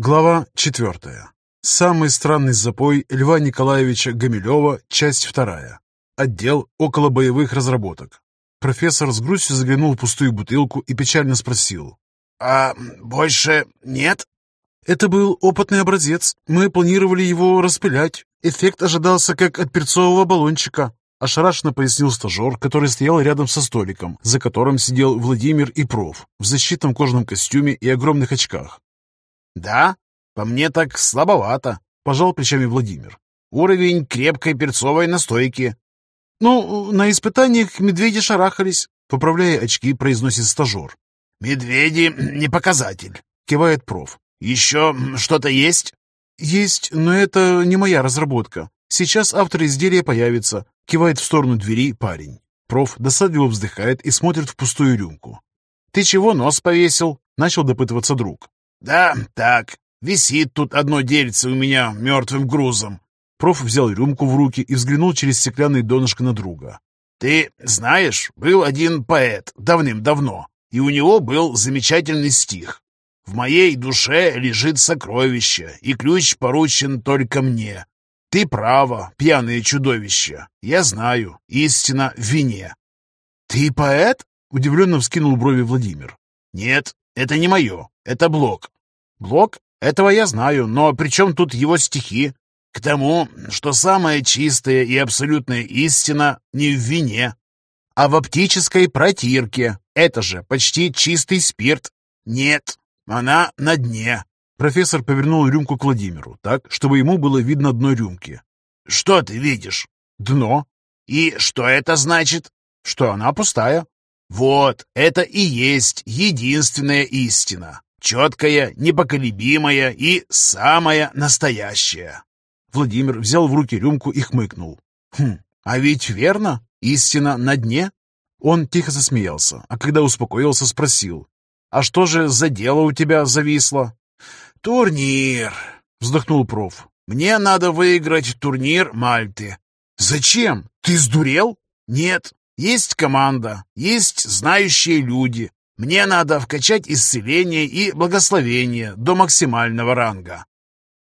Глава четвертая. Самый странный запой Льва Николаевича Гамилева, часть вторая. Отдел около боевых разработок. Профессор с грустью заглянул в пустую бутылку и печально спросил. «А больше нет?» Это был опытный образец. Мы планировали его распылять. Эффект ожидался как от перцового баллончика. Ошарашенно пояснил стажер, который стоял рядом со столиком, за которым сидел Владимир и проф в защитном кожаном костюме и огромных очках. «Да, по мне так слабовато», — пожал плечами Владимир. «Уровень крепкой перцовой настойки». «Ну, на испытаниях медведи шарахались», — поправляя очки, произносит стажер. «Медведи не показатель», — кивает проф. «Еще что-то есть?» «Есть, но это не моя разработка. Сейчас автор изделия появится», — кивает в сторону двери парень. Проф досадливо вздыхает и смотрит в пустую рюмку. «Ты чего нос повесил?» — начал допытываться друг. «Да, так. Висит тут одно дельце у меня мертвым грузом». Проф взял рюмку в руки и взглянул через стеклянное донышко на друга. «Ты знаешь, был один поэт давным-давно, и у него был замечательный стих. В моей душе лежит сокровище, и ключ поручен только мне. Ты право, пьяное чудовище. Я знаю, истина в вине». «Ты поэт?» — удивленно вскинул брови Владимир. «Нет, это не мое, это Блок. Блок? Этого я знаю, но при чем тут его стихи? К тому, что самая чистая и абсолютная истина не в вине, а в оптической протирке. Это же почти чистый спирт. Нет, она на дне. Профессор повернул рюмку к Владимиру, так, чтобы ему было видно дно рюмки. «Что ты видишь?» «Дно». «И что это значит?» «Что она пустая». Вот, это и есть единственная истина. Четкая, непоколебимая и самая настоящая. Владимир взял в руки рюмку и хмыкнул. «Хм, а ведь верно? Истина на дне?» Он тихо засмеялся, а когда успокоился, спросил. «А что же за дело у тебя зависло?» «Турнир», — вздохнул проф. «Мне надо выиграть турнир Мальты». «Зачем? Ты сдурел?» «Нет, есть команда, есть знающие люди. Мне надо вкачать исцеление и благословение до максимального ранга.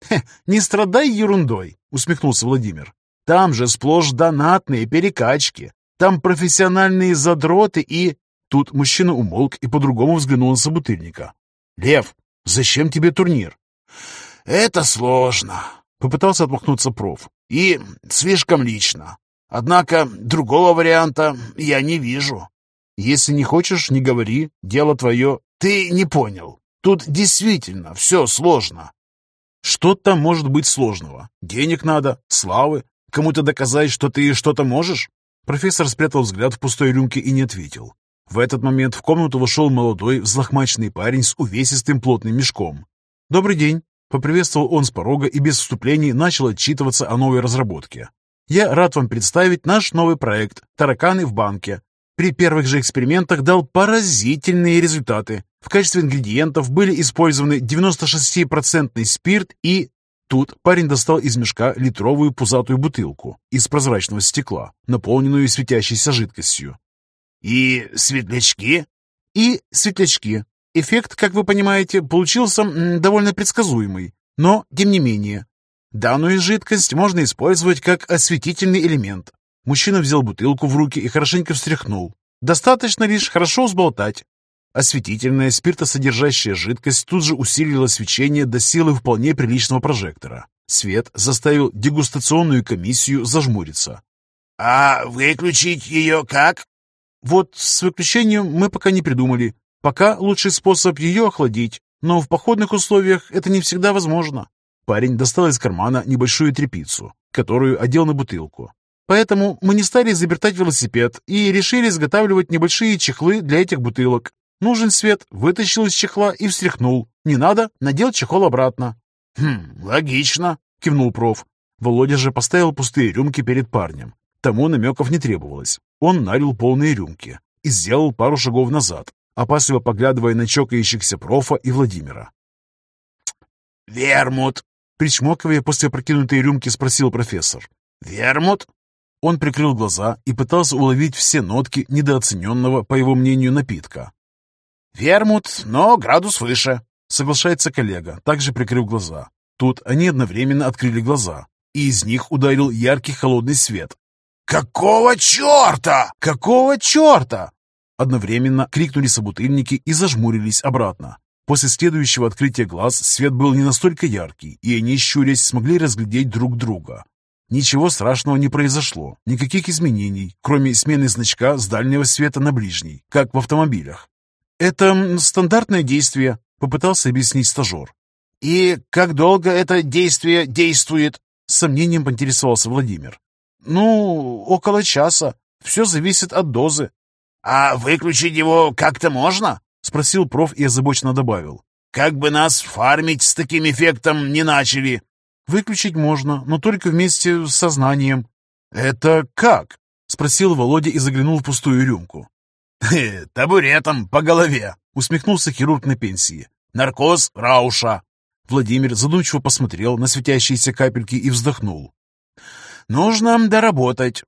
«Хе, не страдай ерундой», — усмехнулся Владимир. «Там же сплошь донатные перекачки. Там профессиональные задроты и...» Тут мужчина умолк и по-другому взглянул на собутыльника. «Лев, зачем тебе турнир?» «Это сложно», — попытался отмахнуться проф. «И слишком лично. Однако другого варианта я не вижу. Если не хочешь, не говори, дело твое. Ты не понял. Тут действительно все сложно. Что там может быть сложного? Денег надо, славы, кому-то доказать, что ты что-то можешь? Профессор спрятал взгляд в пустой рюмке и не ответил. В этот момент в комнату вошел молодой, взлохмаченный парень с увесистым плотным мешком. «Добрый день!» — поприветствовал он с порога и без вступлений начал отчитываться о новой разработке. Я рад вам представить наш новый проект «Тараканы в банке». При первых же экспериментах дал поразительные результаты. В качестве ингредиентов были использованы 96% спирт и... Тут парень достал из мешка литровую пузатую бутылку из прозрачного стекла, наполненную светящейся жидкостью. «И светлячки?» «И светлячки. Эффект, как вы понимаете, получился довольно предсказуемый, но тем не менее. Данную жидкость можно использовать как осветительный элемент. Мужчина взял бутылку в руки и хорошенько встряхнул. Достаточно лишь хорошо взболтать. Осветительная спиртосодержащая жидкость тут же усилила свечение до силы вполне приличного прожектора. Свет заставил дегустационную комиссию зажмуриться. «А выключить ее как?» «Вот с выключением мы пока не придумали. Пока лучший способ ее охладить, но в походных условиях это не всегда возможно. Парень достал из кармана небольшую тряпицу, которую одел на бутылку. Поэтому мы не стали изобретать велосипед и решили изготавливать небольшие чехлы для этих бутылок. Нужен свет, вытащил из чехла и встряхнул. Не надо, надел чехол обратно. «Хм, логично», — кивнул проф. Володя же поставил пустые рюмки перед парнем. Тому намеков не требовалось. Он налил полные рюмки и сделал пару шагов назад, опасливо поглядывая на чокающихся профа и Владимира. «Вермут», Причмокивая после прокинутой рюмки, спросил профессор. «Вермут?» Он прикрыл глаза и пытался уловить все нотки недооцененного, по его мнению, напитка. «Вермут, но градус выше». соглашается коллега, также прикрыв глаза. Тут они одновременно открыли глаза, и из них ударил яркий холодный свет. «Какого черта? Какого черта?» Одновременно крикнули собутыльники и зажмурились обратно. После следующего открытия глаз свет был не настолько яркий, и они, щурясь, смогли разглядеть друг друга. Ничего страшного не произошло, никаких изменений, кроме смены значка с дальнего света на ближний, как в автомобилях. «Это стандартное действие», — попытался объяснить стажер. «И как долго это действие действует?» — с сомнением поинтересовался Владимир. «Ну, около часа. Все зависит от дозы». «А выключить его как-то можно?» — спросил проф и озабоченно добавил. «Как бы нас фармить с таким эффектом не начали?» «Выключить можно, но только вместе с сознанием». «Это как?» — спросил Володя и заглянул в пустую рюмку. «Табуретом по голове», — усмехнулся хирург на пенсии. «Наркоз Рауша». Владимир задумчиво посмотрел на светящиеся капельки и вздохнул. «Нужно доработать».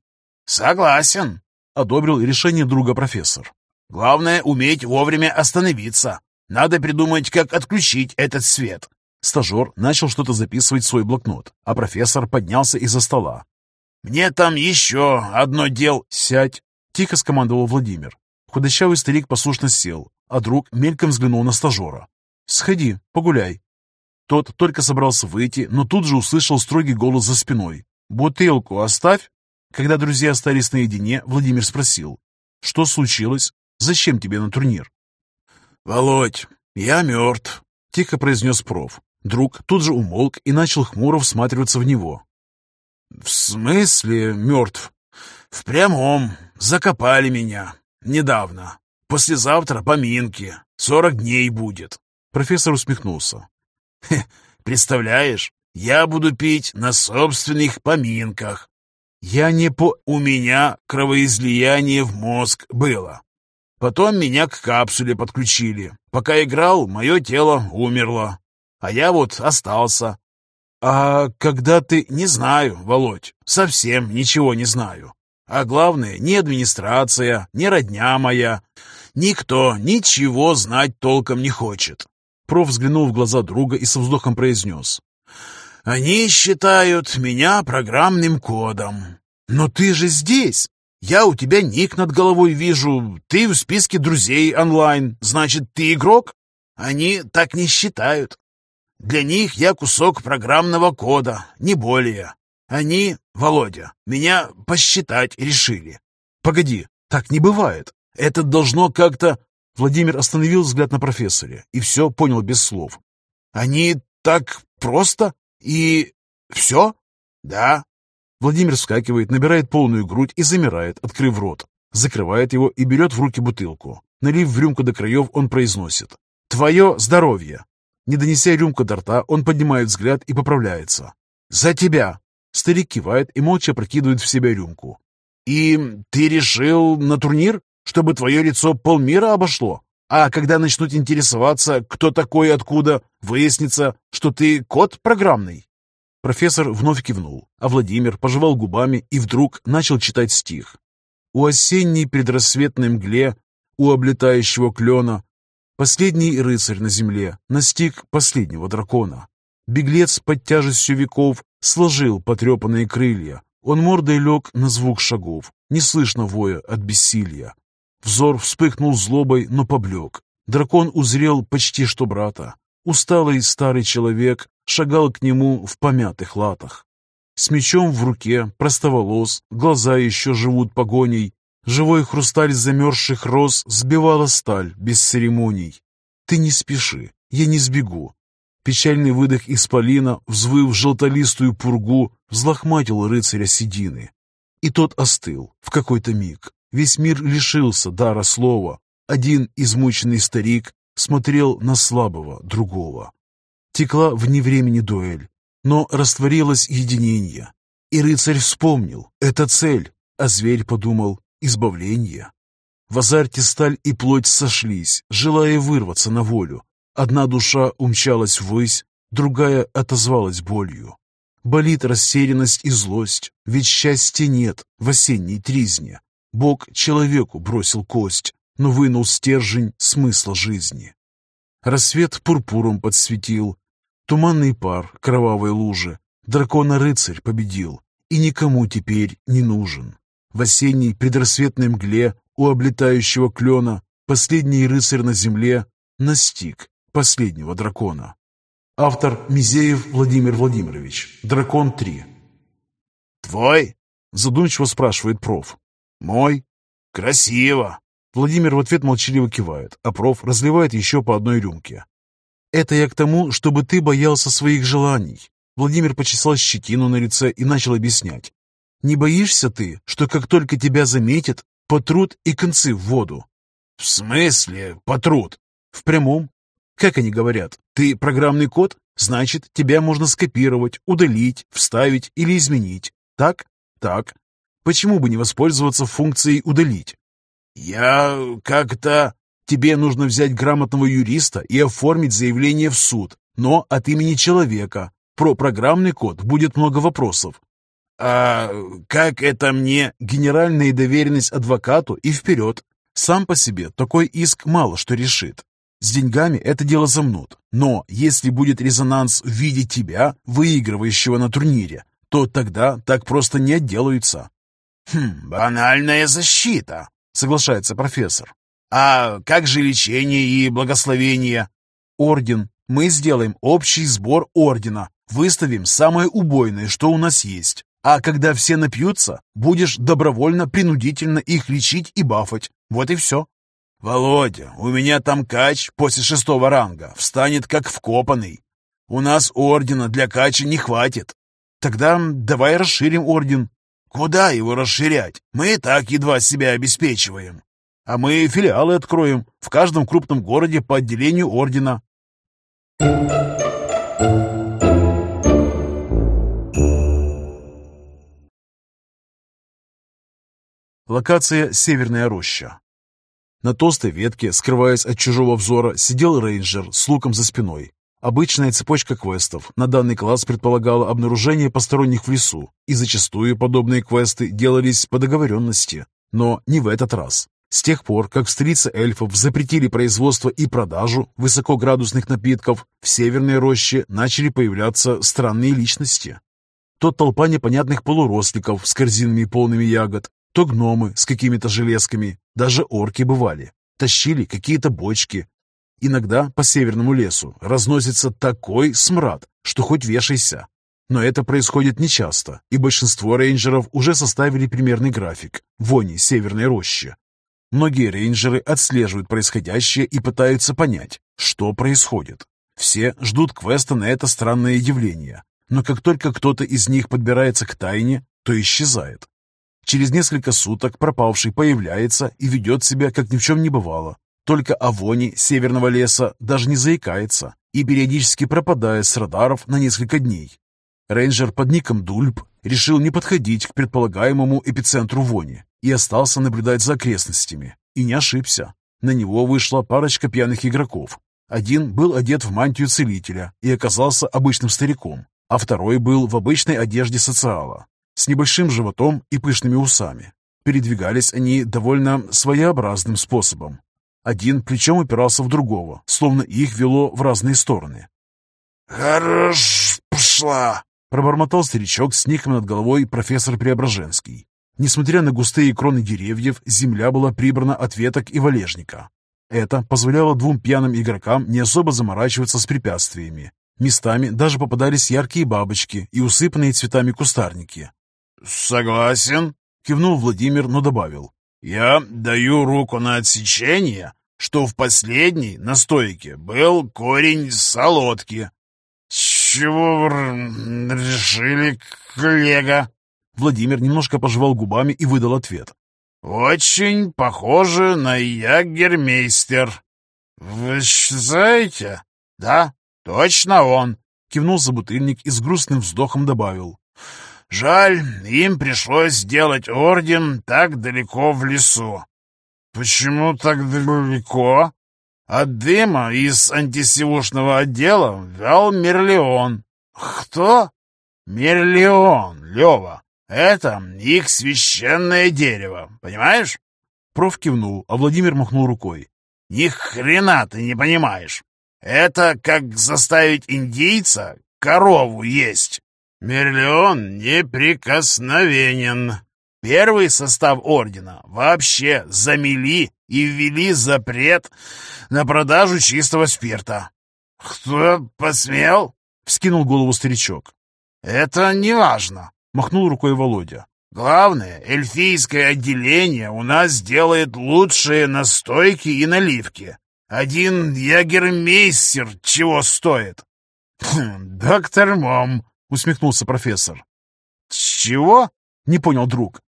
«Согласен», — одобрил решение друга профессор. «Главное — уметь вовремя остановиться. Надо придумать, как отключить этот свет». Стажер начал что-то записывать в свой блокнот, а профессор поднялся из-за стола. «Мне там еще одно дел...» «Сядь!» — тихо скомандовал Владимир. Худощавый старик послушно сел, а друг мельком взглянул на стажера. «Сходи, погуляй». Тот только собрался выйти, но тут же услышал строгий голос за спиной. «Бутылку оставь!» Когда друзья остались наедине, Владимир спросил. «Что случилось? Зачем тебе на турнир?» «Володь, я мертв», — тихо произнес проф. Друг тут же умолк и начал хмуро всматриваться в него. «В смысле мертв?» «В прямом. Закопали меня. Недавно. Послезавтра поминки. Сорок дней будет». Профессор усмехнулся. «Представляешь, я буду пить на собственных поминках. Я не по... У меня кровоизлияние в мозг было. Потом меня к капсуле подключили. Пока играл, мое тело умерло. А я вот остался. А когда ты... Не знаю, Володь, совсем ничего не знаю. А главное, ни администрация, ни родня моя, никто ничего знать толком не хочет. Проф взглянул в глаза друга и со вздохом произнес. Они считают меня программным кодом. Но ты же здесь. Я у тебя ник над головой вижу. Ты в списке друзей онлайн. Значит, ты игрок? Они так не считают. Для них я кусок программного кода, не более. Они, Володя, меня посчитать решили. Погоди, так не бывает. Это должно как-то... Владимир остановил взгляд на профессоре и все понял без слов. Они так просто? И все? Да. Владимир вскакивает, набирает полную грудь и замирает, открыв рот. Закрывает его и берет в руки бутылку. Налив в рюмку до краев, он произносит. «Твое здоровье!» Не донеся рюмку до рта, он поднимает взгляд и поправляется. «За тебя!» Старик кивает и молча прокидывает в себя рюмку. «И ты решил на турнир, чтобы твое лицо полмира обошло? А когда начнут интересоваться, кто такой и откуда, выяснится, что ты кот программный?» Профессор вновь кивнул, а Владимир пожевал губами и вдруг начал читать стих. «У осенней предрассветной мгле, у облетающего клена, последний рыцарь на земле настиг последнего дракона. Беглец под тяжестью веков сложил потрепанные крылья. Он мордой лег на звук шагов, не слышно воя от бессилия. Взор вспыхнул злобой, но поблек. Дракон узрел почти что брата. Усталый старый человек шагал к нему в помятых латах. С мечом в руке, простоволос, глаза еще живут погоней. Живой хрусталь замерзших роз сбивала сталь без церемоний. Ты не спеши, я не сбегу, Печальный выдох исполина, взвыв желтолистую пургу, взлохматил рыцаря седины. И тот остыл в какой-то миг. Весь мир лишился дара слова. Один измученный старик смотрел на слабого другого. Текла вне времени дуэль, но растворилось единение. И рыцарь вспомнил — это цель, а зверь подумал — избавление. В азарте сталь и плоть сошлись, желая вырваться на волю, Одна душа умчалась ввысь, другая отозвалась болью. Болит растерянность и злость, ведь счастья нет в осенней тризне. Бог человеку бросил кость, но вынул стержень смысла жизни. Рассвет пурпуром подсветил. Туманный пар, кровавой лужи. Дракона-рыцарь победил и никому теперь не нужен. В осенней предрассветной мгле у облетающего клена последний рыцарь на земле настиг последнего дракона. Автор Мизеев Владимир Владимирович. Дракон 3. «Твой?» – задумчиво спрашивает проф. «Мой? Красиво!» Владимир в ответ молчаливо кивает, а проф разливает еще по одной рюмке. «Это я к тому, чтобы ты боялся своих желаний». Владимир почесал щетину на лице и начал объяснять. «Не боишься ты, что как только тебя заметят, потрут и концы в воду?» «В смысле потрут?» «В прямом. Как они говорят, ты программный код, значит, тебя можно скопировать, удалить, вставить или изменить. Так? Так. Почему бы не воспользоваться функцией «удалить»? Я как-то... Тебе нужно взять грамотного юриста и оформить заявление в суд, но от имени человека. Про программный код будет много вопросов. А как это мне? Генеральная доверенность адвокату и вперед. Сам по себе такой иск мало что решит. С деньгами это дело замнут. Но если будет резонанс в виде тебя, выигрывающего на турнире, то тогда так просто не отделаются. «Хм, банальная защита», — соглашается профессор. «А как же лечение и благословение?» «Орден. Мы сделаем общий сбор ордена. Выставим самое убойное, что у нас есть. А когда все напьются, будешь добровольно-принудительно их лечить и бафать. Вот и все. «Володя, у меня там кач после шестого ранга встанет как вкопанный. У нас ордена для кача не хватит. Тогда давай расширим орден». «Куда его расширять? Мы и так едва себя обеспечиваем». «А мы филиалы откроем в каждом крупном городе по отделению ордена». Локация «Северная роща». На толстой ветке, скрываясь от чужого взора, сидел рейнджер с луком за спиной. Обычная цепочка квестов на данный класс предполагала обнаружение посторонних в лесу, и зачастую подобные квесты делались по договоренности. Но не в этот раз. С тех пор, как в столице эльфов запретили производство и продажу высокоградусных напитков, в северной роще начали появляться странные личности. То толпа непонятных полуросликов с корзинами полными ягод, то гномы с какими-то железками, даже орки бывали. Тащили какие-то бочки. Иногда по северному лесу разносится такой смрад, что хоть вешайся. Но это происходит нечасто, и большинство рейнджеров уже составили примерный график вони северной рощи. Многие рейнджеры отслеживают происходящее и пытаются понять, что происходит. Все ждут квеста на это странное явление, но как только кто-то из них подбирается к тайне, то исчезает. Через несколько суток пропавший появляется и ведет себя, как ни в чем не бывало. Только о воне северного леса даже не заикается и периодически пропадает с радаров на несколько дней. Рейнджер под ником Дульп решил не подходить к предполагаемому эпицентру вони и остался наблюдать за окрестностями. И не ошибся. На него вышла парочка пьяных игроков. Один был одет в мантию целителя и оказался обычным стариком, а второй был в обычной одежде социала с небольшим животом и пышными усами. Передвигались они довольно своеобразным способом. Один плечом упирался в другого, словно их вело в разные стороны. «Хорош пошла!» — пробормотал старичок с ником над головой профессор Преображенский. Несмотря на густые кроны деревьев, земля была прибрана от веток и валежника. Это позволяло двум пьяным игрокам не особо заморачиваться с препятствиями. Местами даже попадались яркие бабочки и усыпанные цветами кустарники. «Согласен», — кивнул Владимир, но добавил. «Я даю руку на отсечение, что в последней настойке был корень солодки». «С чего решили, коллега?» Владимир немножко пожевал губами и выдал ответ. «Очень похоже на ягермейстер. Вы знаете?» «Да, точно он», — кивнул собутыльник и с грустным вздохом добавил. Жаль, им пришлось сделать орден так далеко в лесу. Почему так далеко? От дыма из антисивушного отдела вял Мерлеон. Кто? Мерлеон, Лева. Это их священное дерево, понимаешь? Проф кивнул, а Владимир махнул рукой. Ни хрена ты не понимаешь. Это как заставить индейца корову есть. Мерлион неприкосновенен. Первый состав ордена вообще замели и ввели запрет на продажу чистого спирта. «Кто посмел?» — вскинул голову старичок. «Это не важно», — махнул рукой Володя. «Главное, эльфийское отделение у нас делает лучшие настойки и наливки. Один ягермейстер чего стоит?» «Хм, «Доктор Мом», — усмехнулся профессор. «Чего?» — не понял друг.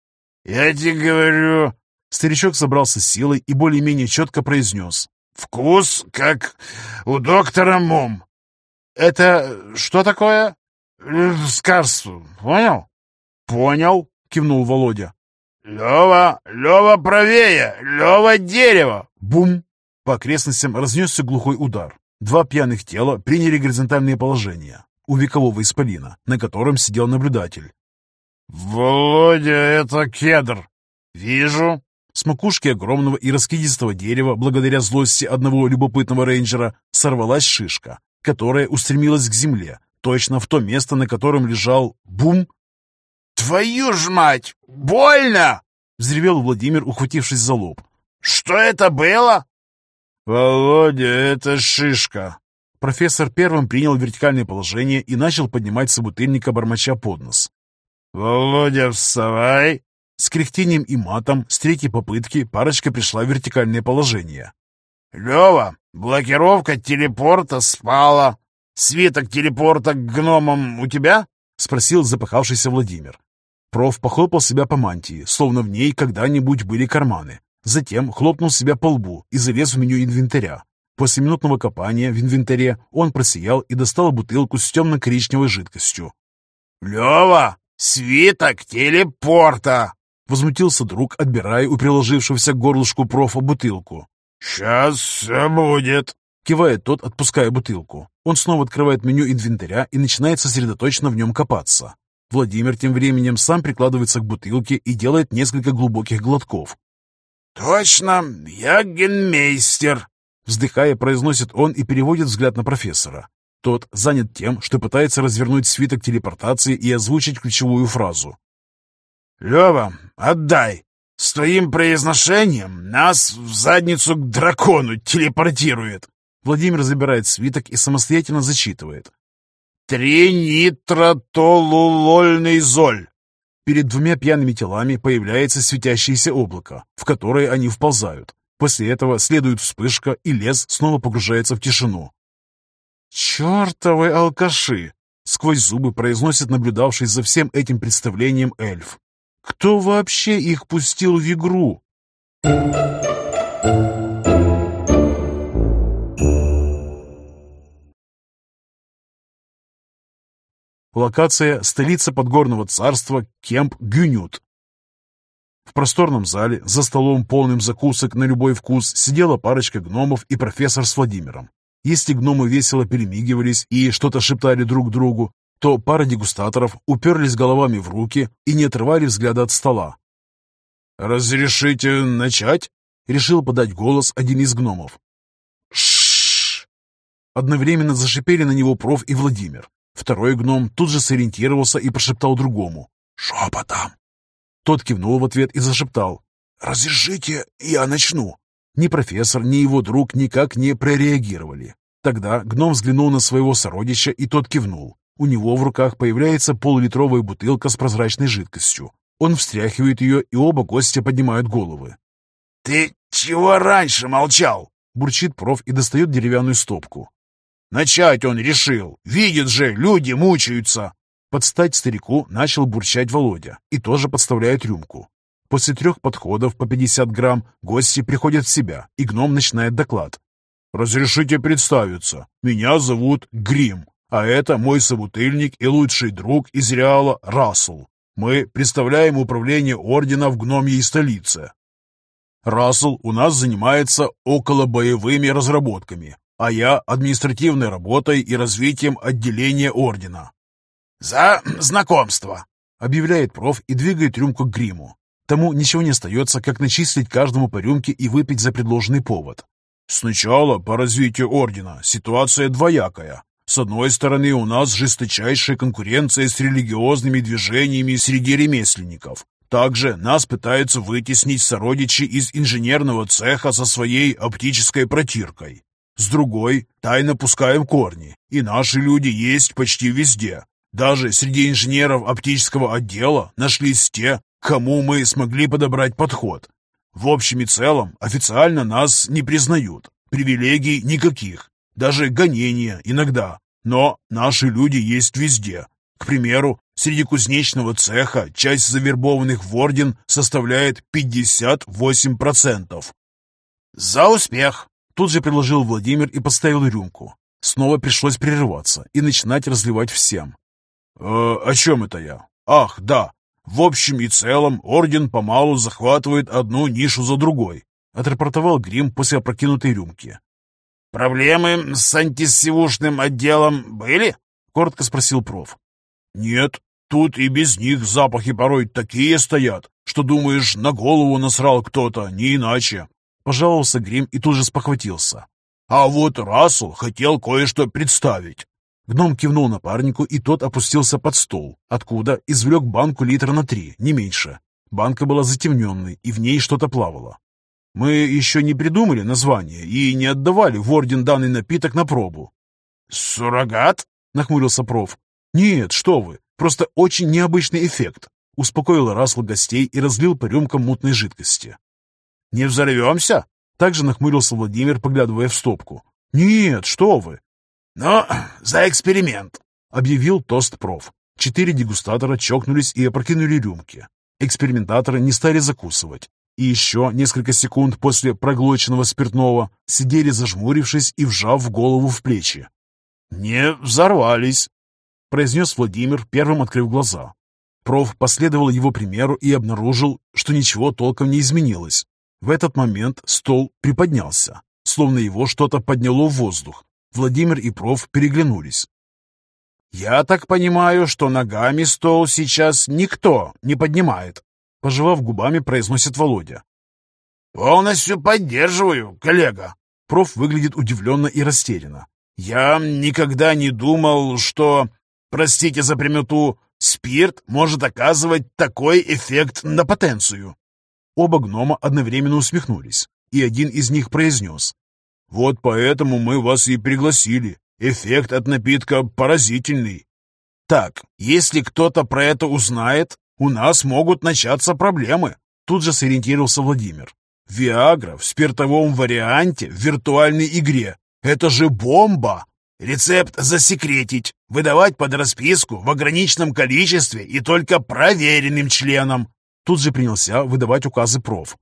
«Я тебе говорю...» Старичок собрался с силой и более-менее четко произнес. «Вкус, как у доктора Мом». «Это что такое?» «Скарсу, понял?» «Понял», — кивнул Володя. «Лева, Лева правее! Лева дерево!» Бум! По окрестностям разнесся глухой удар. Два пьяных тела приняли горизонтальные положения у векового исполина, на котором сидел наблюдатель. «Володя, это кедр!» «Вижу!» С макушки огромного и раскидистого дерева, благодаря злости одного любопытного рейнджера, сорвалась шишка, которая устремилась к земле, точно в то место, на котором лежал бум. «Твою ж мать! Больно!» — взревел Владимир, ухватившись за лоб. «Что это было?» «Володя, это шишка!» Профессор первым принял вертикальное положение и начал поднимать собутыльника бормоча под нос. «Володя, вставай!» С кряхтением и матом с третьей попытки парочка пришла в вертикальное положение. «Лева, блокировка телепорта спала. Свиток телепорта к гномам у тебя?» — спросил запахавшийся Владимир. Проф похлопал себя по мантии, словно в ней когда-нибудь были карманы. Затем хлопнул себя по лбу и залез в меню инвентаря. После минутного копания в инвентаре он просиял и достал бутылку с темно-коричневой жидкостью. «Лева, свиток телепорта!» Возмутился друг, отбирая у приложившегося к горлышку профа бутылку. «Сейчас все будет!» Кивает тот, отпуская бутылку. Он снова открывает меню инвентаря и начинает сосредоточенно в нем копаться. Владимир тем временем сам прикладывается к бутылке и делает несколько глубоких глотков. «Точно, я генмейстер!» Вздыхая, произносит он и переводит взгляд на профессора. Тот занят тем, что пытается развернуть свиток телепортации и озвучить ключевую фразу. «Лева, отдай! С твоим произношением нас в задницу к дракону телепортирует!» Владимир забирает свиток и самостоятельно зачитывает. «Тринитротолулольный золь!» Перед двумя пьяными телами появляется светящееся облако, в которое они вползают. После этого следует вспышка, и лес снова погружается в тишину. «Чертовы алкаши!» — сквозь зубы произносит наблюдавший за всем этим представлением эльф. «Кто вообще их пустил в игру?» Локация – столица подгорного царства Кемп Гюнют. В просторном зале, за столом, полным закусок на любой вкус, сидела парочка гномов и профессор с Владимиром. Если гномы весело перемигивались и что-то шептали друг другу, то пара дегустаторов уперлись головами в руки и не отрывали взгляда от стола. «Разрешите начать?» — решил подать голос один из гномов. Одновременно зашипели на него проф и Владимир. Второй гном тут же сориентировался и прошептал другому. «Шепотом!» Тот кивнул в ответ и зашептал. «Разрешите, я начну». Ни профессор, ни его друг никак не прореагировали. Тогда гном взглянул на своего сородича, и тот кивнул. У него в руках появляется полулитровая бутылка с прозрачной жидкостью. Он встряхивает ее, и оба гостя поднимают головы. «Ты чего раньше молчал?» Бурчит проф и достает деревянную стопку. Начать он решил. Видит же, люди мучаются. Подстать старику начал бурчать Володя и тоже подставляет рюмку. После трех подходов по 50 грамм гости приходят в себя, и гном начинает доклад. «Разрешите представиться. Меня зовут Грим, а это мой собутыльник и лучший друг из Реала Рассел. Мы представляем управление ордена в гномьей столице. Рассел у нас занимается около боевыми разработками, а я административной работой и развитием отделения ордена. «За знакомство!» — объявляет проф и двигает рюмку к гриму. Тому ничего не остается, как начислить каждому по рюмке и выпить за предложенный повод. Сначала, по развитию Ордена, ситуация двоякая. С одной стороны, у нас жесточайшая конкуренция с религиозными движениями среди ремесленников. Также нас пытаются вытеснить сородичи из инженерного цеха со своей оптической протиркой. С другой, тайно пускаем корни, и наши люди есть почти везде. Даже среди инженеров оптического отдела нашлись те, кому мы смогли подобрать подход. В общем и целом, официально нас не признают. Привилегий никаких. Даже гонения иногда. Но наши люди есть везде. К примеру, среди кузнечного цеха часть завербованных в орден составляет 58%. «За успех!» Тут же предложил Владимир и поставил рюмку. Снова пришлось прерываться и начинать разливать всем. «Э, «О чем это я? Ах, да, в общем и целом, орден помалу захватывает одну нишу за другой, отрапортовал Грим после опрокинутой рюмки. «Проблемы с антисевушным отделом были?» — коротко спросил проф. «Нет, тут и без них запахи порой такие стоят, что думаешь, на голову насрал кто-то, не иначе». Пожаловался Грим и тут же спохватился. «А вот Рассел хотел кое-что представить. Гном кивнул напарнику, и тот опустился под стол, откуда извлек банку литра на три, не меньше. Банка была затемненной, и в ней что-то плавало. Мы еще не придумали название и не отдавали в орден данный напиток на пробу. «Суррогат?» — нахмурился проф. «Нет, что вы, просто очень необычный эффект», — успокоил Рассел гостей и разлил по рюмкам мутной жидкости. «Не взорвемся?» — также нахмурился Владимир, поглядывая в стопку. «Нет, что вы, «Но за эксперимент!» — объявил тост-проф. Четыре дегустатора чокнулись и опрокинули рюмки. Экспериментаторы не стали закусывать. И еще несколько секунд после проглоченного спиртного сидели зажмурившись и вжав голову в плечи. «Не взорвались!» — произнес Владимир, первым открыв глаза. Проф последовал его примеру и обнаружил, что ничего толком не изменилось. В этот момент стол приподнялся, словно его что-то подняло в воздух, Владимир и проф переглянулись. «Я так понимаю, что ногами стол сейчас никто не поднимает», пожевав губами, произносит Володя. «Полностью поддерживаю, коллега». Проф выглядит удивленно и растерянно. «Я никогда не думал, что, простите за прямоту, спирт может оказывать такой эффект на потенцию». Оба гнома одновременно усмехнулись, и один из них произнес. Вот поэтому мы вас и пригласили. Эффект от напитка поразительный. Так, если кто-то про это узнает, у нас могут начаться проблемы. Тут же сориентировался Владимир. Виагра в спиртовом варианте в виртуальной игре. Это же бомба! Рецепт засекретить, выдавать под расписку в ограниченном количестве и только проверенным членам. Тут же принялся выдавать указы проф.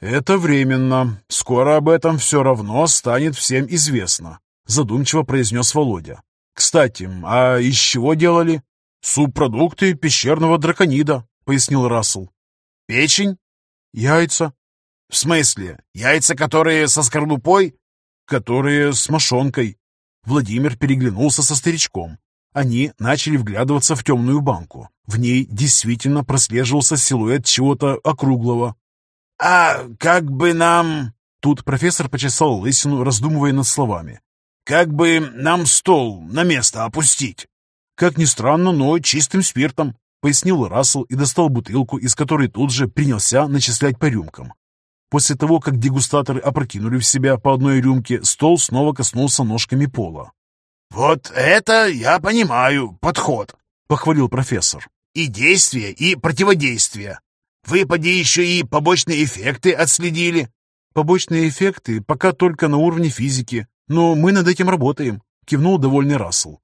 «Это временно. Скоро об этом все равно станет всем известно», — задумчиво произнес Володя. «Кстати, а из чего делали?» «Субпродукты пещерного драконида», — пояснил Рассел. «Печень?» «Яйца». «В смысле? Яйца, которые со скорлупой?» «Которые с мошонкой». Владимир переглянулся со старичком. Они начали вглядываться в темную банку. В ней действительно прослеживался силуэт чего-то округлого, «А как бы нам...» Тут профессор почесал лысину, раздумывая над словами. «Как бы нам стол на место опустить?» «Как ни странно, но чистым спиртом», — пояснил Рассел и достал бутылку, из которой тут же принялся начислять по рюмкам. После того, как дегустаторы опрокинули в себя по одной рюмке, стол снова коснулся ножками пола. «Вот это я понимаю, подход», — похвалил профессор. «И действие, и противодействие. Вы, поди, еще и побочные эффекты отследили?» «Побочные эффекты пока только на уровне физики, но мы над этим работаем», — кивнул довольный Рассел.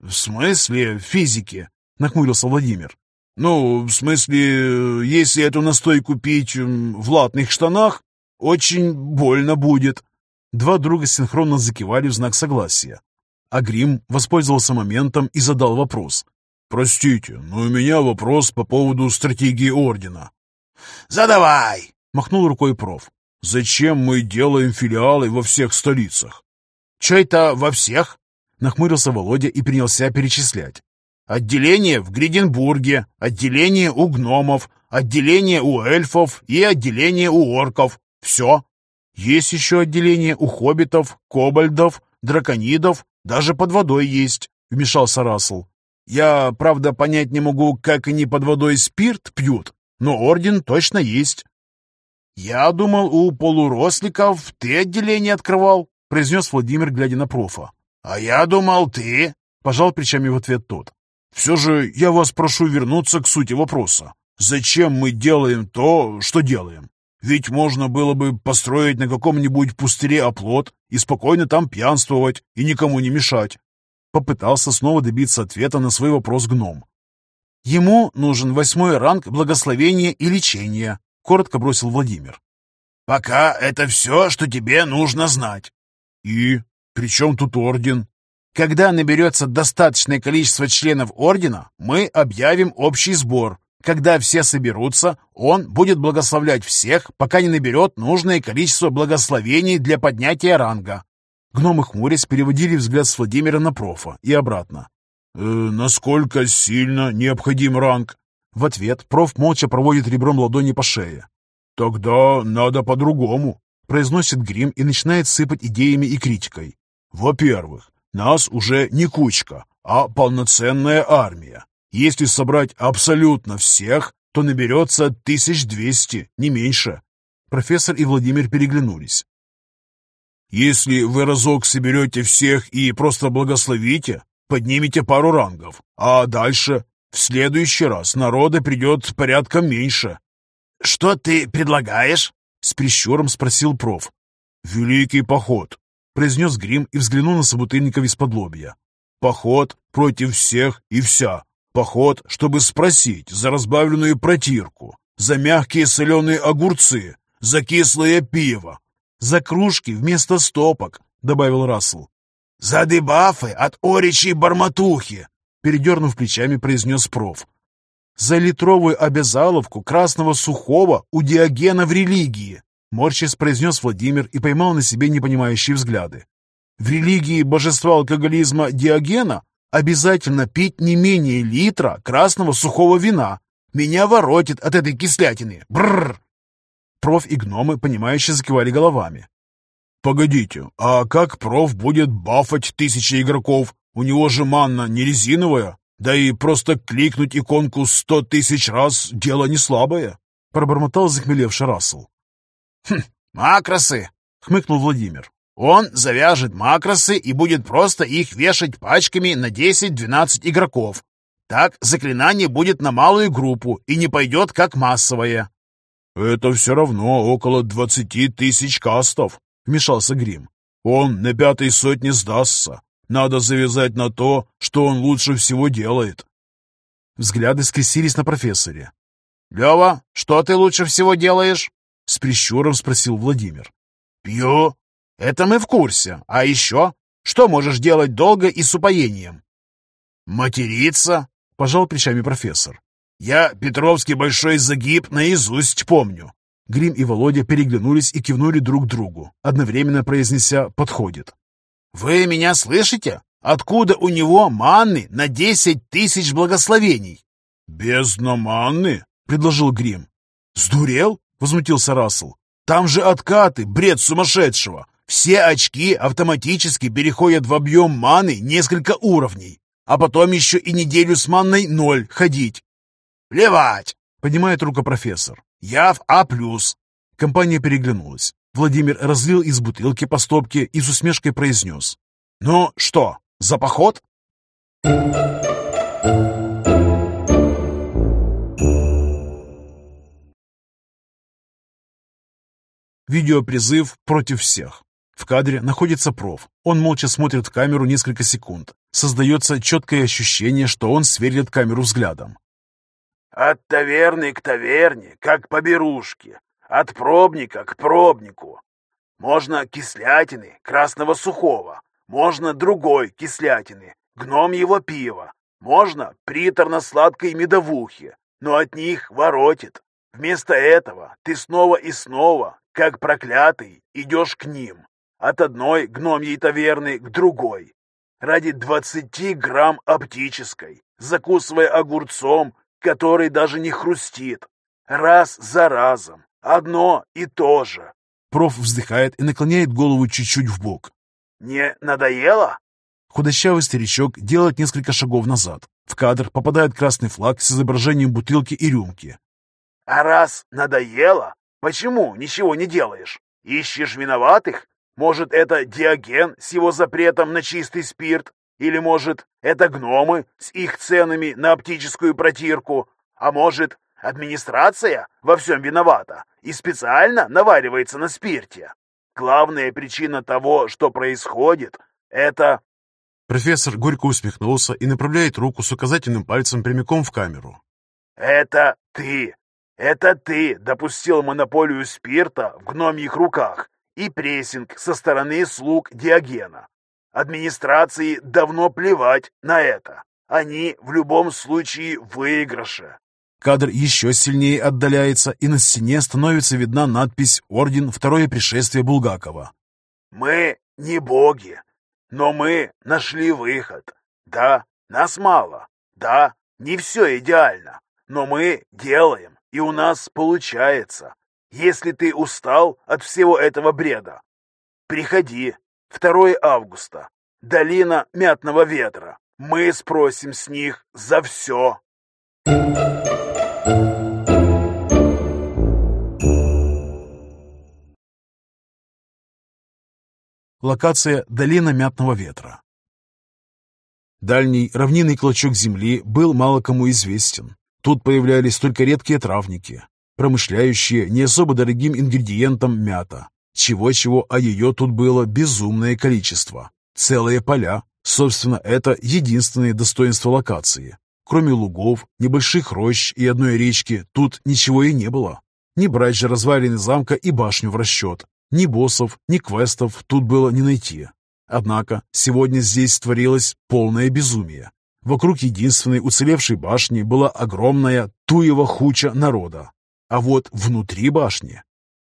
«В смысле физики?» — нахмурился Владимир. «Ну, в смысле, если эту настойку пить в латных штанах, очень больно будет». Два друга синхронно закивали в знак согласия. А Грим воспользовался моментом и задал вопрос. «Простите, но у меня вопрос по поводу стратегии Ордена. «Задавай!» — махнул рукой проф. «Зачем мы делаем филиалы во всех столицах?» «Че это во всех?» — нахмурился Володя и принялся перечислять. «Отделение в Гриденбурге, отделение у гномов, отделение у эльфов и отделение у орков. Все. Есть еще отделение у хоббитов, кобальдов, драконидов, даже под водой есть», — вмешался Рассел. «Я, правда, понять не могу, как они под водой спирт пьют, но орден точно есть». «Я думал, у полуросликов ты отделение открывал», — произнес Владимир, глядя на профа. «А я думал, ты», — пожал плечами в ответ тот. «Все же я вас прошу вернуться к сути вопроса. Зачем мы делаем то, что делаем? Ведь можно было бы построить на каком-нибудь пустыре оплот и спокойно там пьянствовать и никому не мешать». Попытался снова добиться ответа на свой вопрос гном. «Ему нужен восьмой ранг благословения и лечения», — коротко бросил Владимир. «Пока это все, что тебе нужно знать». «И? При чем тут орден?» «Когда наберется достаточное количество членов ордена, мы объявим общий сбор. Когда все соберутся, он будет благословлять всех, пока не наберет нужное количество благословений для поднятия ранга». Гномы хмурясь переводили взгляд с Владимира на профа и обратно. «Э, «Насколько сильно необходим ранг?» В ответ проф молча проводит ребром ладони по шее. «Тогда надо по-другому», — произносит Грим и начинает сыпать идеями и критикой. «Во-первых, нас уже не кучка, а полноценная армия. Если собрать абсолютно всех, то наберется 1200, не меньше». Профессор и Владимир переглянулись. «Если вы разок соберете всех и просто благословите, поднимете пару рангов, а дальше в следующий раз народа придет порядком меньше. — Что ты предлагаешь? — с прищуром спросил проф. — Великий поход, — произнес Грим и взглянул на собутыльников из-под лобья. — Поход против всех и вся. Поход, чтобы спросить за разбавленную протирку, за мягкие соленые огурцы, за кислое пиво, за кружки вместо стопок, — добавил Рассел. — За дебафы от оричьей барматухи, передернув плечами, произнес проф. «За литровую обязаловку красного сухого у Диогена в религии!» Морщис произнес Владимир и поймал на себе непонимающие взгляды. «В религии божества алкоголизма Диогена обязательно пить не менее литра красного сухого вина. Меня воротит от этой кислятины. Бррр!» Проф и гномы, понимающе закивали головами. «Погодите, а как проф будет бафать тысячи игроков? У него же манна не резиновая, да и просто кликнуть иконку сто тысяч раз — дело не слабое», — пробормотал захмелевший Рассел. «Хм, макросы!» — хмыкнул Владимир. «Он завяжет макросы и будет просто их вешать пачками на 10-12 игроков. Так заклинание будет на малую группу и не пойдет как массовое». «Это все равно около двадцати тысяч кастов», — вмешался Грим. «Он на пятой сотне сдастся. Надо завязать на то, что он лучше всего делает. Взгляды скрестились на профессоре. «Лева, что ты лучше всего делаешь?» С прищуром спросил Владимир. «Пью. Это мы в курсе. А еще? Что можешь делать долго и с упоением?» «Материться?» — пожал плечами профессор. «Я Петровский большой загиб наизусть помню». Грим и Володя переглянулись и кивнули друг другу, одновременно произнеся «подходит». «Вы меня слышите? Откуда у него манны на десять тысяч благословений?» «Бездна манны?» — предложил Грим. «Сдурел?» — возмутился Рассел. «Там же откаты, бред сумасшедшего! Все очки автоматически переходят в объем маны несколько уровней, а потом еще и неделю с манной ноль ходить». «Плевать!» — поднимает рука профессор. «Я в А+.» Компания переглянулась. Владимир разлил из бутылки по стопке и с усмешкой произнес. «Ну что, за поход?» Видеопризыв против всех. В кадре находится проф. Он молча смотрит в камеру несколько секунд. Создается четкое ощущение, что он сверлит камеру взглядом. «От таверны к таверне, как по берушке. От пробника к пробнику. Можно кислятины, красного сухого. Можно другой кислятины, гном его пива. Можно приторно-сладкой медовухи, но от них воротит. Вместо этого ты снова и снова, как проклятый, идешь к ним. От одной гномьей таверны к другой. Ради двадцати грамм оптической, закусывая огурцом, который даже не хрустит. Раз за разом, Одно и то же. Проф вздыхает и наклоняет голову чуть-чуть в бок. «Не надоело?» Худощавый старичок делает несколько шагов назад. В кадр попадает красный флаг с изображением бутылки и рюмки. «А раз надоело, почему ничего не делаешь? Ищешь виноватых? Может, это Диоген с его запретом на чистый спирт? Или, может, это гномы с их ценами на оптическую протирку? А может, администрация во всем виновата и специально наваривается на спирте? Главная причина того, что происходит, это Профессор горько усмехнулся и направляет руку с указательным пальцем прямиком в камеру. «Это ты! Это ты допустил монополию спирта в гномьих руках и прессинг со стороны слуг Диогена. Администрации давно плевать на это. Они в любом случае выигрыше». Кадр еще сильнее отдаляется, и на стене становится видна надпись «Орден Второе пришествие Булгакова». «Мы не боги, но мы нашли выход. Да, нас мало. Да, не все идеально. Но мы делаем, и у нас получается. Если ты устал от всего этого бреда, приходи. 2 августа. Долина Мятного Ветра. Мы спросим с них за все. Локация «Долина мятного ветра». Дальний равнинный клочок земли был мало кому известен. Тут появлялись только редкие травники, промышляющие не особо дорогим ингредиентом мята. Чего-чего, а ее тут было безумное количество. Целые поля. Собственно, это единственное достоинство локации. Кроме лугов, небольших рощ и одной речки, тут ничего и не было. Не брать же развалины замка и башню в расчет. Ни боссов, ни квестов тут было не найти. Однако сегодня здесь творилось полное безумие. Вокруг единственной уцелевшей башни была огромная туева хуча народа. А вот внутри башни,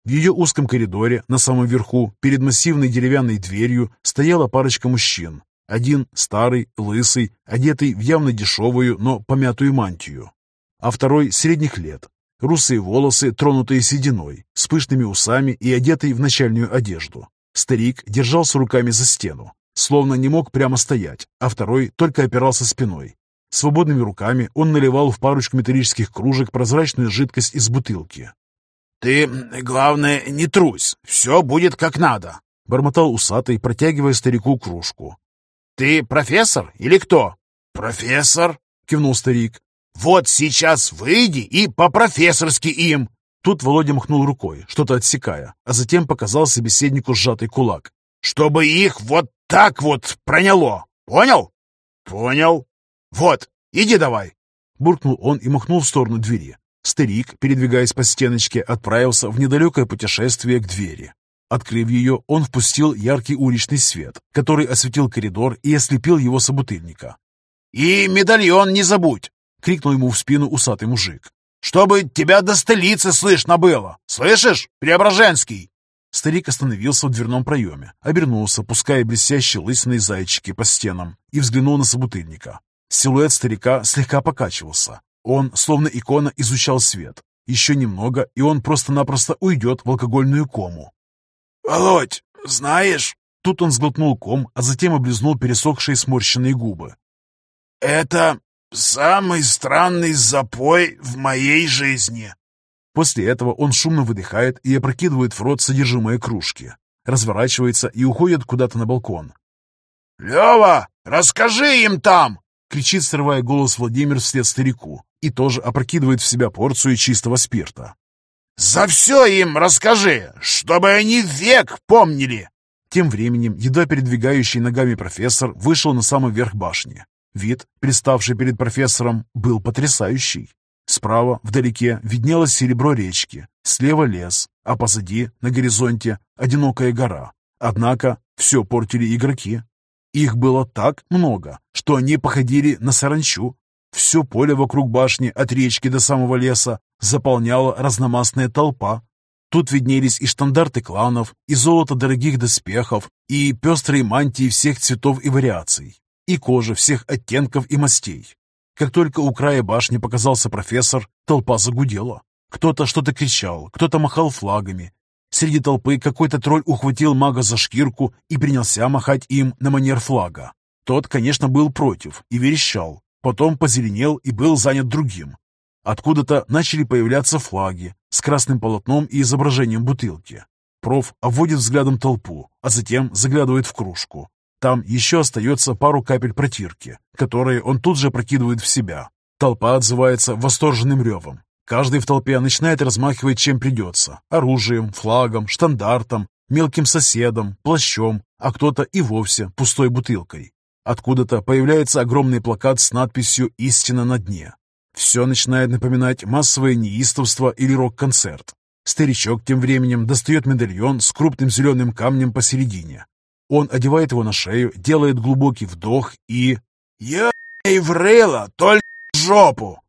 в ее узком коридоре на самом верху, перед массивной деревянной дверью, стояла парочка мужчин. Один старый, лысый, одетый в явно дешевую, но помятую мантию, а второй средних лет, Русые волосы, тронутые сединой, с пышными усами и одетый в начальную одежду. Старик держался руками за стену, словно не мог прямо стоять, а второй только опирался спиной. Свободными руками он наливал в парочку металлических кружек прозрачную жидкость из бутылки. «Ты, главное, не трусь, все будет как надо», — бормотал усатый, протягивая старику кружку. «Ты профессор или кто?» «Профессор», — кивнул старик. «Вот сейчас выйди и по-профессорски им!» Тут Володя махнул рукой, что-то отсекая, а затем показал собеседнику сжатый кулак. «Чтобы их вот так вот проняло! Понял?» «Понял!» «Вот, иди давай!» Буркнул он и махнул в сторону двери. Старик, передвигаясь по стеночке, отправился в недалекое путешествие к двери. Открыв ее, он впустил яркий уличный свет, который осветил коридор и ослепил его собутыльника. «И медальон не забудь!» — крикнул ему в спину усатый мужик. «Чтобы тебя до столицы слышно было! Слышишь, Преображенский?» Старик остановился в дверном проеме, обернулся, пуская блестящие лысиные зайчики по стенам, и взглянул на собутыльника. Силуэт старика слегка покачивался. Он, словно икона, изучал свет. Еще немного, и он просто-напросто уйдет в алкогольную кому. «Володь, знаешь...» Тут он сглотнул ком, а затем облизнул пересохшие сморщенные губы. «Это Самый странный запой в моей жизни. После этого он шумно выдыхает и опрокидывает в рот содержимое кружки. Разворачивается и уходит куда-то на балкон. «Лева, расскажи им там!» Кричит, срывая голос Владимир вслед старику и тоже опрокидывает в себя порцию чистого спирта. «За все им расскажи, чтобы они век помнили!» Тем временем едва передвигающий ногами профессор вышел на самый верх башни. Вид, представший перед профессором, был потрясающий. Справа, вдалеке, виднелось серебро речки, слева лес, а позади, на горизонте, одинокая гора. Однако все портили игроки. Их было так много, что они походили на саранчу. Все поле вокруг башни, от речки до самого леса, заполняла разномастная толпа. Тут виднелись и штандарты кланов, и золото дорогих доспехов, и пестрые мантии всех цветов и вариаций и кожа всех оттенков и мастей. Как только у края башни показался профессор, толпа загудела. Кто-то что-то кричал, кто-то махал флагами. Среди толпы какой-то тролль ухватил мага за шкирку и принялся махать им на манер флага. Тот, конечно, был против и верещал, потом позеленел и был занят другим. Откуда-то начали появляться флаги с красным полотном и изображением бутылки. Проф обводит взглядом толпу, а затем заглядывает в кружку. Там еще остается пару капель протирки, которые он тут же прокидывает в себя. Толпа отзывается восторженным ревом. Каждый в толпе начинает размахивать чем придется. Оружием, флагом, штандартом, мелким соседом, плащом, а кто-то и вовсе пустой бутылкой. Откуда-то появляется огромный плакат с надписью «Истина на дне». Все начинает напоминать массовое неистовство или рок-концерт. Старичок тем временем достает медальон с крупным зеленым камнем посередине. Он одевает его на шею, делает глубокий вдох и... «Я и врыла, только жопу!»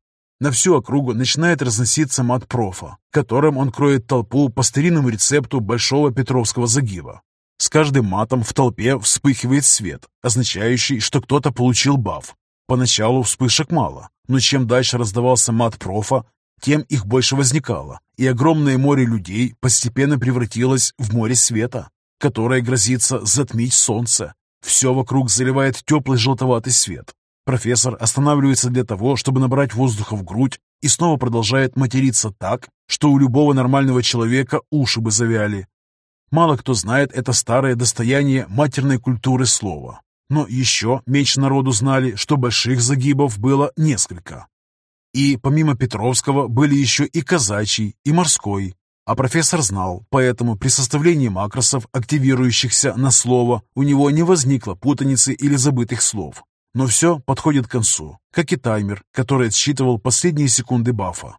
На всю округу начинает разноситься мат профа, которым он кроет толпу по старинному рецепту Большого Петровского загиба. С каждым матом в толпе вспыхивает свет, означающий, что кто-то получил баф. Поначалу вспышек мало, но чем дальше раздавался мат профа, тем их больше возникало, и огромное море людей постепенно превратилось в море света, которое грозится затмить солнце. Все вокруг заливает теплый желтоватый свет. Профессор останавливается для того, чтобы набрать воздуха в грудь, и снова продолжает материться так, что у любого нормального человека уши бы завяли. Мало кто знает это старое достояние матерной культуры слова. Но еще меньше народу знали, что больших загибов было несколько. И помимо Петровского были еще и казачий, и морской. А профессор знал, поэтому при составлении макросов, активирующихся на слово, у него не возникло путаницы или забытых слов. Но все подходит к концу, как и таймер, который отсчитывал последние секунды бафа.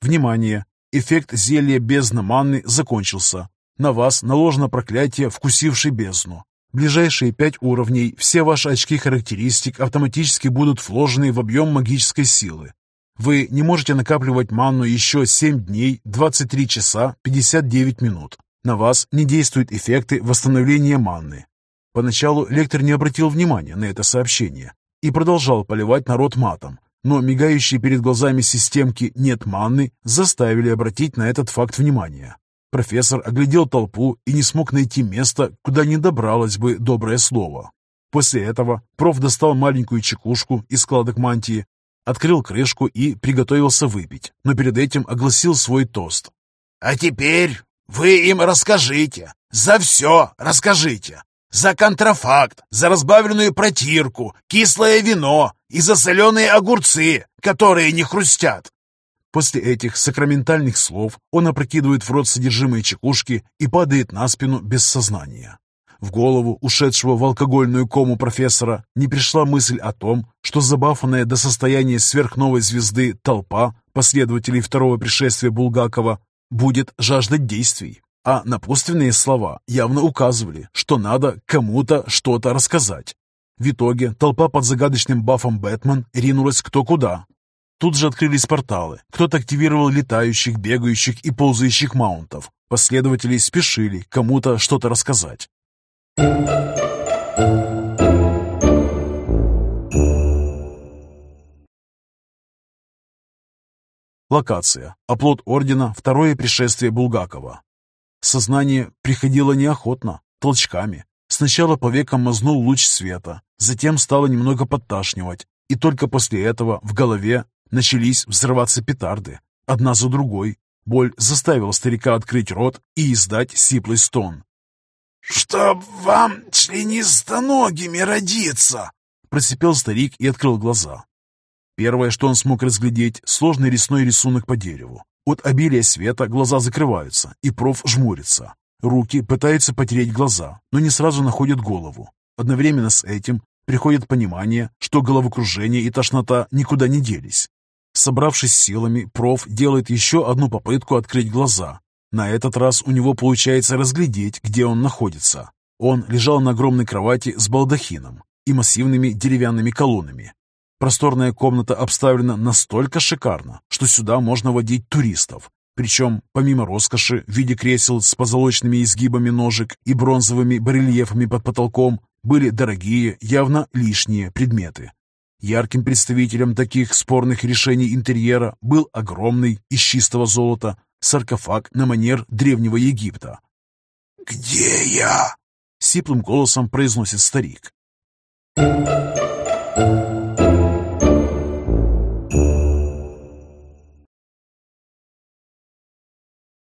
Внимание! Эффект зелья бездна манны закончился. На вас наложено проклятие, вкусивший бездну. Ближайшие пять уровней все ваши очки характеристик автоматически будут вложены в объем магической силы. Вы не можете накапливать манну еще 7 дней, 23 часа, 59 минут. На вас не действуют эффекты восстановления манны. Поначалу лектор не обратил внимания на это сообщение и продолжал поливать народ матом, но мигающие перед глазами системки «нет манны» заставили обратить на этот факт внимание. Профессор оглядел толпу и не смог найти место, куда не добралось бы доброе слово. После этого проф достал маленькую чекушку из складок мантии, открыл крышку и приготовился выпить, но перед этим огласил свой тост. «А теперь вы им расскажите, за все расскажите, за контрафакт, за разбавленную протирку, кислое вино и за соленые огурцы, которые не хрустят. После этих сакраментальных слов он опрокидывает в рот содержимое чекушки и падает на спину без сознания. В голову ушедшего в алкогольную кому профессора не пришла мысль о том, что забафанная до состояния сверхновой звезды толпа последователей второго пришествия Булгакова будет жаждать действий, а напутственные слова явно указывали, что надо кому-то что-то рассказать. В итоге толпа под загадочным бафом Бэтмен ринулась кто куда, Тут же открылись порталы. Кто-то активировал летающих, бегающих и ползающих маунтов. Последователи спешили кому-то что-то рассказать. Локация. Оплот Ордена. Второе пришествие Булгакова. Сознание приходило неохотно, толчками. Сначала по векам мазнул луч света, затем стало немного подташнивать, и только после этого в голове Начались взрываться петарды, одна за другой. Боль заставила старика открыть рот и издать сиплый стон. «Чтоб вам членистоногими родиться!» Просипел старик и открыл глаза. Первое, что он смог разглядеть, сложный рисной рисунок по дереву. От обилия света глаза закрываются, и проф жмурится. Руки пытаются потереть глаза, но не сразу находят голову. Одновременно с этим приходит понимание, что головокружение и тошнота никуда не делись. Собравшись силами, проф делает еще одну попытку открыть глаза. На этот раз у него получается разглядеть, где он находится. Он лежал на огромной кровати с балдахином и массивными деревянными колоннами. Просторная комната обставлена настолько шикарно, что сюда можно водить туристов. Причем, помимо роскоши в виде кресел с позолоченными изгибами ножек и бронзовыми барельефами под потолком, были дорогие, явно лишние предметы. Ярким представителем таких спорных решений интерьера был огромный из чистого золота саркофаг на манер Древнего Египта. «Где я?» — сиплым голосом произносит старик. Thank you.